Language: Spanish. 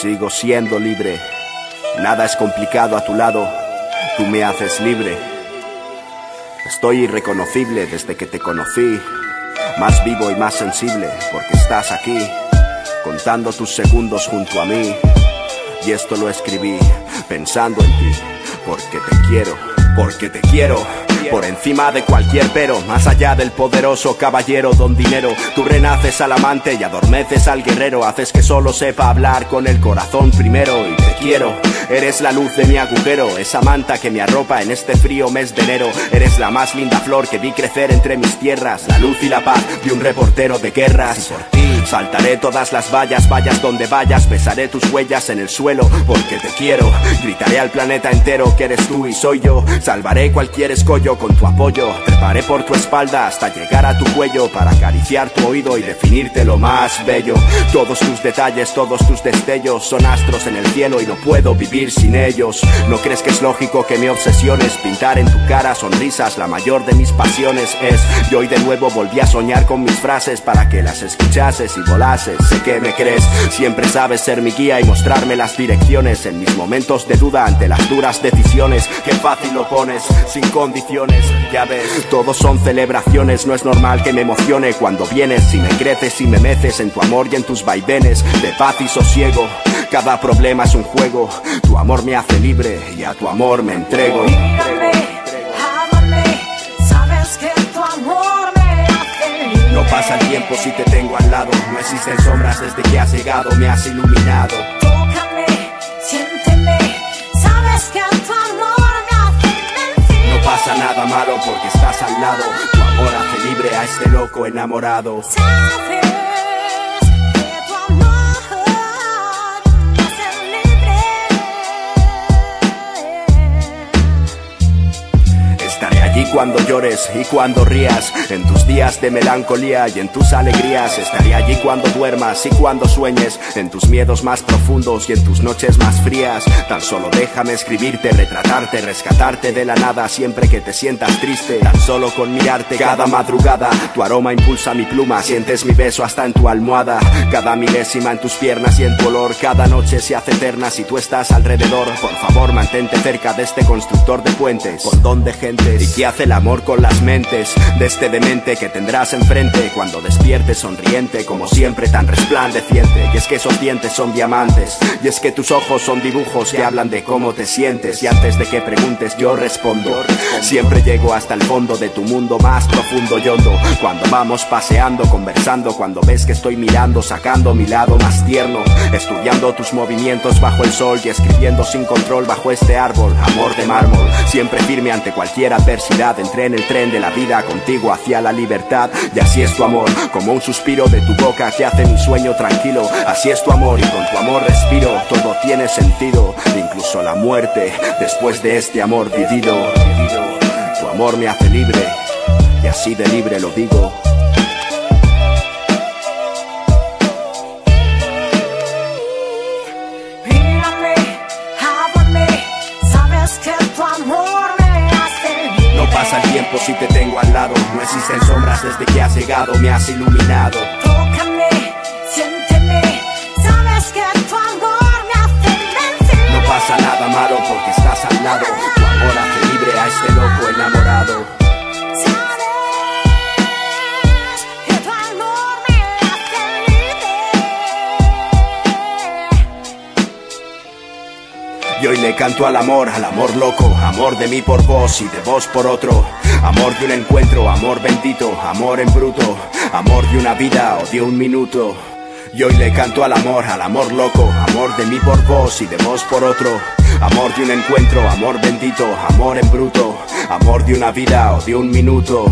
Sigo siendo libre. Nada es complicado a tu lado. Tú me haces libre. Estoy irreconocible desde que te conocí. Más vivo y más sensible porque estás aquí, contando tus segundos junto a mí. Y esto lo escribí pensando en ti, porque te quiero, porque te quiero. Por encima de cualquier pero, más allá del poderoso caballero don dinero, tú renaces al amante y adormeces al guerrero, haces que solo sepa hablar con el corazón primero y te quiero. Eres la luz de mi agujero, esa manta que me arropa en este frío mes de enero. Eres la más linda flor que vi crecer entre mis tierras, la luz y la paz de un reportero de guerras. Saltaré todas las vallas, vayas donde vayas, besaré tus huellas en el suelo porque te quiero. Gritaré al planeta entero que eres tú y soy yo. Salvaré cualquier escollo con tu apoyo. Treparé por tu espalda hasta llegar a tu cuello para acariciar tu oído y definirte lo más bello. Todos tus detalles, todos tus destellos son astros en el cielo y no puedo vivir sin ellos. ¿No crees que es lógico que mi obsesión es pintar en tu cara sonrisas? La mayor de mis pasiones es. Y hoy de nuevo volví a soñar con mis frases para que las escuchases y volases. Sé que me crees, siempre sabes ser mi guía y mostrarme las direcciones en mis momentos de duda ante las duras decisiones. Qué fácil lo pones, sin condiciones. Ya ves, todos son celebraciones. No es normal que me emocione cuando vienes. Si me creces y me meces en tu amor y en tus vaivenes de paz y sosiego. Cada problema es un juego. Tu amor me hace libre y a tu amor me entrego. Tiempo si te tengo al lado. No existen sombras desde que has llegado, me has iluminado. Tócame, siénteme, sabes que tu amor me hace. No pasa nada malo porque estás al lado. Tu amor hace libre a este loco enamorado. Cuando llores y cuando rías, en tus días de melancolía y en tus alegrías. Estaré allí cuando duermas y cuando sueñes, en tus miedos más profundos y en tus noches más frías. Tan solo déjame escribirte, retratarte, rescatarte de la nada siempre que te sientas triste. Tan solo con mirarte cada madrugada, tu aroma impulsa mi pluma, sientes mi beso hasta en tu almohada. Cada milésima en tus piernas y en tu olor, cada noche se hace eterna si tú estás alrededor. Por favor, mantente cerca de este constructor de puentes, con don de gentes y que hace el amor con las mentes de este demente que tendrás enfrente cuando despiertes sonriente, como siempre tan resplandeciente. Y es que esos dientes son diamantes, y es que tus ojos son dibujos que hablan de cómo te sientes. Y antes de que preguntes, yo respondo. Siempre llego hasta el fondo de tu mundo más profundo y hondo. Cuando vamos paseando, conversando, cuando ves que estoy mirando, sacando mi lado más tierno, estudiando tus movimientos bajo el sol y escribiendo sin control bajo este árbol. Amor de mármol, siempre firme ante cualquier adversidad. En el tren de la vida contigo hacia la libertad. Y así es tu amor, como un suspiro de tu boca que hace mi sueño tranquilo. Así es tu amor y con tu amor respiro. Todo tiene sentido, incluso la muerte después de este amor vivido. Tu amor me hace libre y así de libre lo digo. Pasa el tiempo si te tengo al lado. No existen sombras desde que has llegado, me has iluminado. Tócame, siénteme, sabes que tu amor me hace. No pasa nada malo porque estás al lado. Y hoy le canto al amor, al amor loco, amor de mí por vos y de vos por otro. Amor de un encuentro, amor bendito, amor en bruto, amor de una vida o de un minuto. Y hoy le canto al amor, al amor loco, amor de mí por vos y de vos por otro. Amor de un encuentro, amor bendito, amor en bruto, amor de una vida o de un minuto.